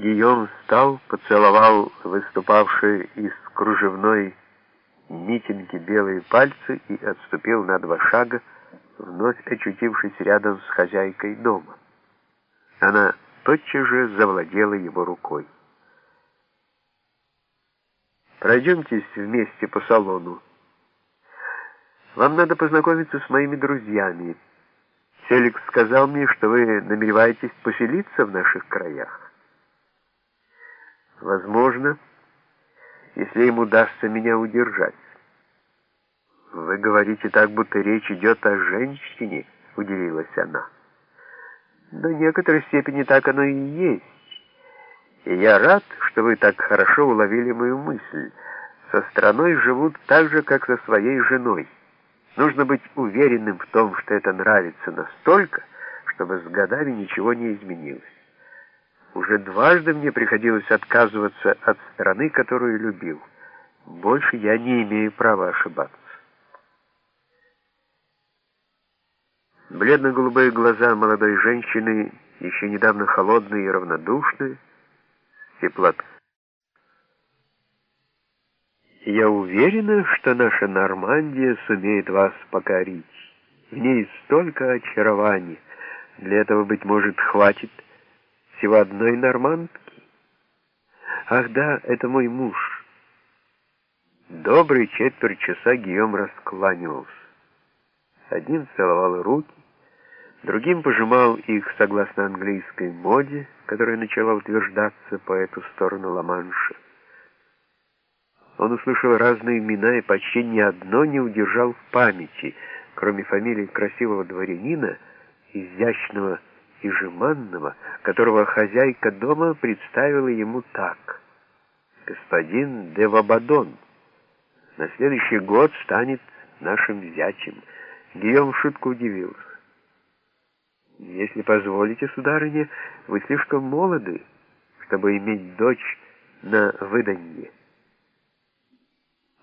Гийом встал, поцеловал выступавшие из кружевной митинги белые пальцы и отступил на два шага, вновь очутившись рядом с хозяйкой дома. Она тотчас же завладела его рукой. «Пройдемтесь вместе по салону. Вам надо познакомиться с моими друзьями. Феликс сказал мне, что вы намереваетесь поселиться в наших краях. Возможно, если им удастся меня удержать. «Вы говорите так, будто речь идет о женщине», — удивилась она. «До некоторой степени так оно и есть. И я рад, что вы так хорошо уловили мою мысль. Со страной живут так же, как со своей женой. Нужно быть уверенным в том, что это нравится настолько, чтобы с годами ничего не изменилось. Уже дважды мне приходилось отказываться от страны, которую любил. Больше я не имею права ошибаться. Бледно-голубые глаза молодой женщины, еще недавно холодные и равнодушные, теплот. Я уверена, что наша Нормандия сумеет вас покорить. В ней столько очарований. Для этого, быть может, хватит всего одной нормандки? Ах да, это мой муж. Добрый четверть часа Гийом раскланивался. Одним целовал руки, другим пожимал их согласно английской моде, которая начала утверждаться по эту сторону Ла-Манша. Он услышал разные имена и почти ни одно не удержал в памяти, кроме фамилии красивого дворянина, изящного и жеманного, которого хозяйка дома представила ему так. «Господин де Вабадон на следующий год станет нашим зятем». Гийом шутку удивился. «Если позволите, сударыня, вы слишком молоды, чтобы иметь дочь на выданье».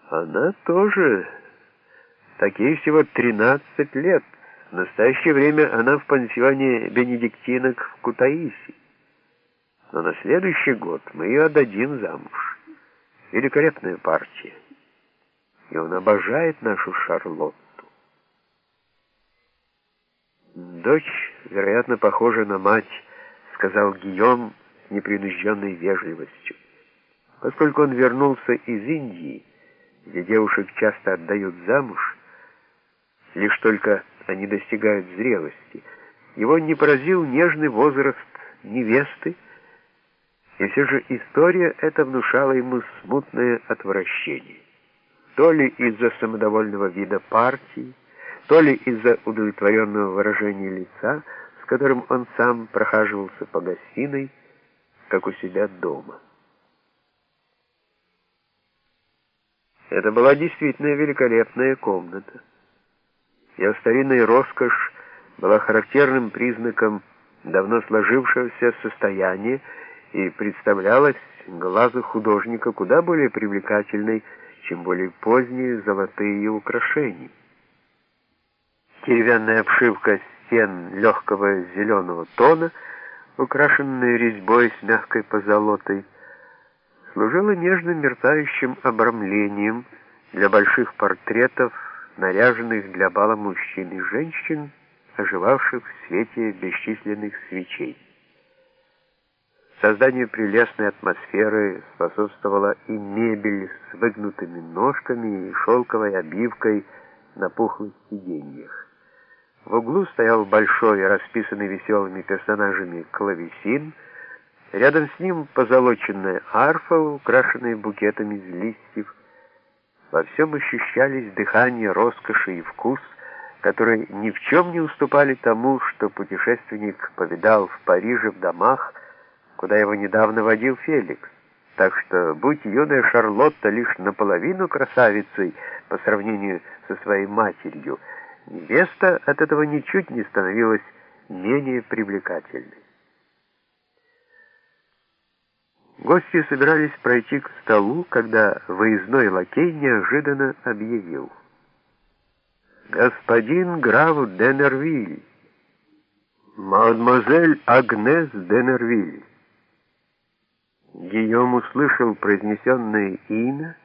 «Она тоже. Такие всего тринадцать лет». В настоящее время она в пансионе бенедиктинок в Кутаиси. Но на следующий год мы ее отдадим замуж. Великолепная партия. И он обожает нашу Шарлотту. Дочь, вероятно, похожа на мать, сказал Гийом с непринужденной вежливостью. Поскольку он вернулся из Индии, где девушек часто отдают замуж, лишь только они достигают зрелости. Его не поразил нежный возраст невесты, и все же история эта внушала ему смутное отвращение. То ли из-за самодовольного вида партии, то ли из-за удовлетворенного выражения лица, с которым он сам прохаживался по гостиной, как у себя дома. Это была действительно великолепная комната. Ее старинная роскошь была характерным признаком давно сложившегося состояния и представлялась глазу художника куда более привлекательной, чем более поздние золотые украшения. Деревянная обшивка стен легкого зеленого тона, украшенная резьбой с мягкой позолотой, служила нежным мерцающим обрамлением для больших портретов наряженных для бала мужчин и женщин, оживавших в свете бесчисленных свечей. Созданию прелестной атмосферы способствовала и мебель с выгнутыми ножками и шелковой обивкой на пухлых сиденьях. В углу стоял большой, расписанный веселыми персонажами клавесин, рядом с ним позолоченная арфа, украшенная букетами из листьев, во всем ощущались дыхание роскоши и вкус, которые ни в чем не уступали тому, что путешественник повидал в Париже в домах, куда его недавно водил Феликс. Так что, будь юная Шарлотта лишь наполовину красавицей по сравнению со своей матерью, невеста от этого ничуть не становилась менее привлекательной. Гости собирались пройти к столу, когда выездной лакей неожиданно объявил. «Господин граф Денервиль, мадемуазель Агнес Денервиль». Гийом услышал произнесенное имя